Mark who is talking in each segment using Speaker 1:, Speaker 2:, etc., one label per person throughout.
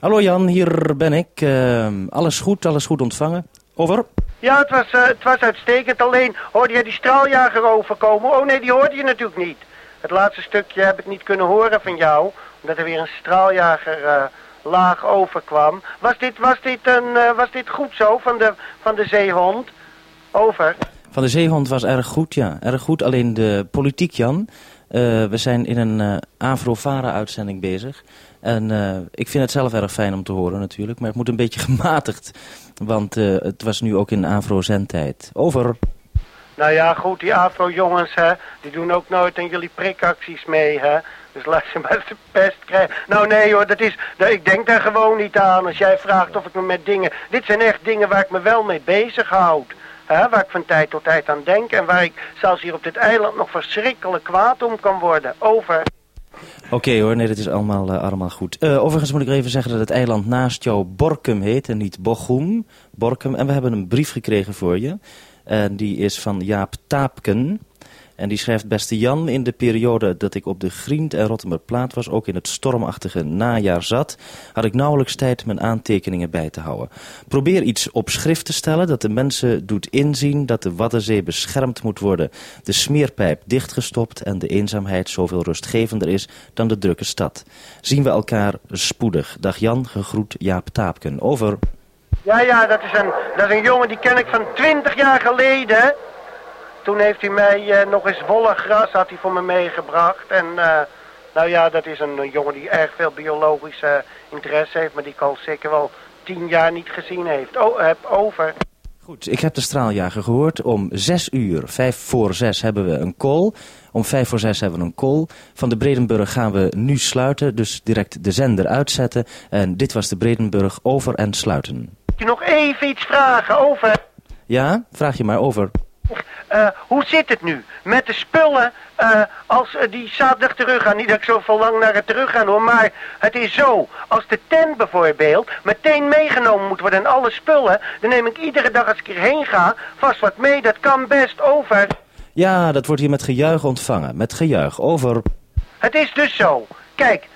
Speaker 1: Hallo Jan, hier ben ik. Uh, alles goed, alles goed ontvangen. Over.
Speaker 2: Ja, het was, uh, het was uitstekend. Alleen hoorde je die straaljager overkomen. Oh nee, die hoorde je natuurlijk niet. Het laatste stukje heb ik niet kunnen horen van jou. Omdat er weer een straaljager uh, laag overkwam. Was dit, was, dit een, uh, was dit goed zo van de, van de zeehond? Over.
Speaker 1: Van de zeehond was erg goed, ja. Erg goed. Alleen de politiek, Jan. Uh, we zijn in een uh, Avro-Vara-uitzending bezig. En uh, ik vind het zelf erg fijn om te horen natuurlijk. Maar het moet een beetje gematigd. Want het was nu ook in Avro-zendtijd. Over.
Speaker 2: Nou ja, goed, die Afro-jongens, hè. Die doen ook nooit aan jullie prikacties mee, hè. Dus laat ze maar de pest krijgen. Nou nee hoor, dat is, nou, ik denk daar gewoon niet aan. Als jij vraagt of ik me met dingen... Dit zijn echt dingen waar ik me wel mee bezighoud. Waar ik van tijd tot tijd aan denk en waar ik zelfs hier op dit eiland nog verschrikkelijk kwaad om kan worden. Over.
Speaker 1: Oké hoor, nee, dat is allemaal, uh, allemaal goed. Uh, overigens moet ik even zeggen dat het eiland naast jou Borkum heet en niet Bochum. Borkum. En we hebben een brief gekregen voor je. En die is van Jaap Taapken. En die schrijft, beste Jan, in de periode dat ik op de Griend en Rottermerplaat was, ook in het stormachtige najaar zat, had ik nauwelijks tijd mijn aantekeningen bij te houden. Probeer iets op schrift te stellen dat de mensen doet inzien dat de Waddenzee beschermd moet worden, de smeerpijp dichtgestopt en de eenzaamheid zoveel rustgevender is dan de drukke stad. Zien we elkaar spoedig. Dag Jan, gegroet Jaap Taapken. Over.
Speaker 2: Ja, ja, dat is, een, dat is een jongen die ken ik van twintig jaar geleden. Toen heeft hij mij uh, nog eens volle gras had hij voor me meegebracht. En uh, nou ja, dat is een, jongen die erg veel biologische interesse heeft. Maar die ik al zeker wel tien jaar niet gezien heeft. Oh, heb over.
Speaker 1: Goed, ik heb de straaljager gehoord. Om zes uur, vijf voor zes, hebben we een call. Om vijf voor zes hebben we een call. Van de Bredenburg gaan we nu sluiten. Dus direct de zender uitzetten. En dit was de Bredenburg over en sluiten.
Speaker 2: Je nog even iets vragen over?
Speaker 1: Ja, vraag je maar over.
Speaker 2: Uh, hoe zit het nu met de spullen uh, als uh, die zaterdag terug gaan? Niet dat ik zo verlang naar het terug gaan hoor, maar het is zo. Als de tent bijvoorbeeld meteen meegenomen moet worden en alle spullen, dan neem ik iedere dag als ik hierheen ga vast wat mee. Dat kan best over.
Speaker 1: Ja, dat wordt hier met gejuich ontvangen. Met gejuich over.
Speaker 2: Het is dus zo. Kijk, eh,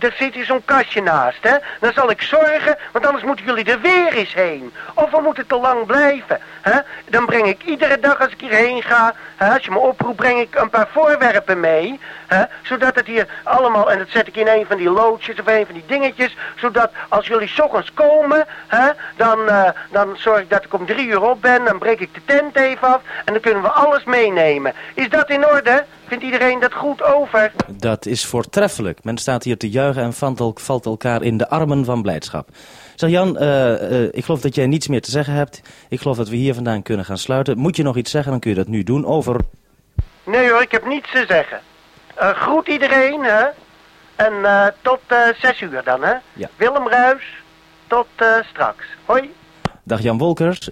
Speaker 2: er zit hier zo'n kastje naast, hè. Dan zal ik zorgen, want anders moeten jullie er weer eens heen. Of we moeten te lang blijven, hè. Dan breng ik iedere dag als ik hierheen ga, hè, als je me oproept, breng ik een paar voorwerpen mee. Hè, zodat het hier allemaal, en dat zet ik in een van die loodjes of een van die dingetjes, zodat als jullie ochtends komen, hè, dan, uh, dan zorg ik dat ik om drie uur op ben, dan breek ik de tent even af en dan kunnen we alles meenemen. Is dat in orde? Vindt iedereen dat goed over?
Speaker 1: Dat is voortreffelijk. Men staat hier te juichen en valt elkaar in de armen van blijdschap. Zeg Jan, uh, uh, ik geloof dat jij niets meer te zeggen hebt. Ik geloof dat we hier vandaan kunnen gaan sluiten. Moet je nog iets zeggen, dan kun je dat nu doen. Over.
Speaker 2: Nee hoor, ik heb niets te zeggen. Uh, groet iedereen, hè. En tot zes uur dan, hè.
Speaker 1: Ja.
Speaker 2: Willem Ruis, tot straks. Hoi.
Speaker 1: Dag Jan Wolkers.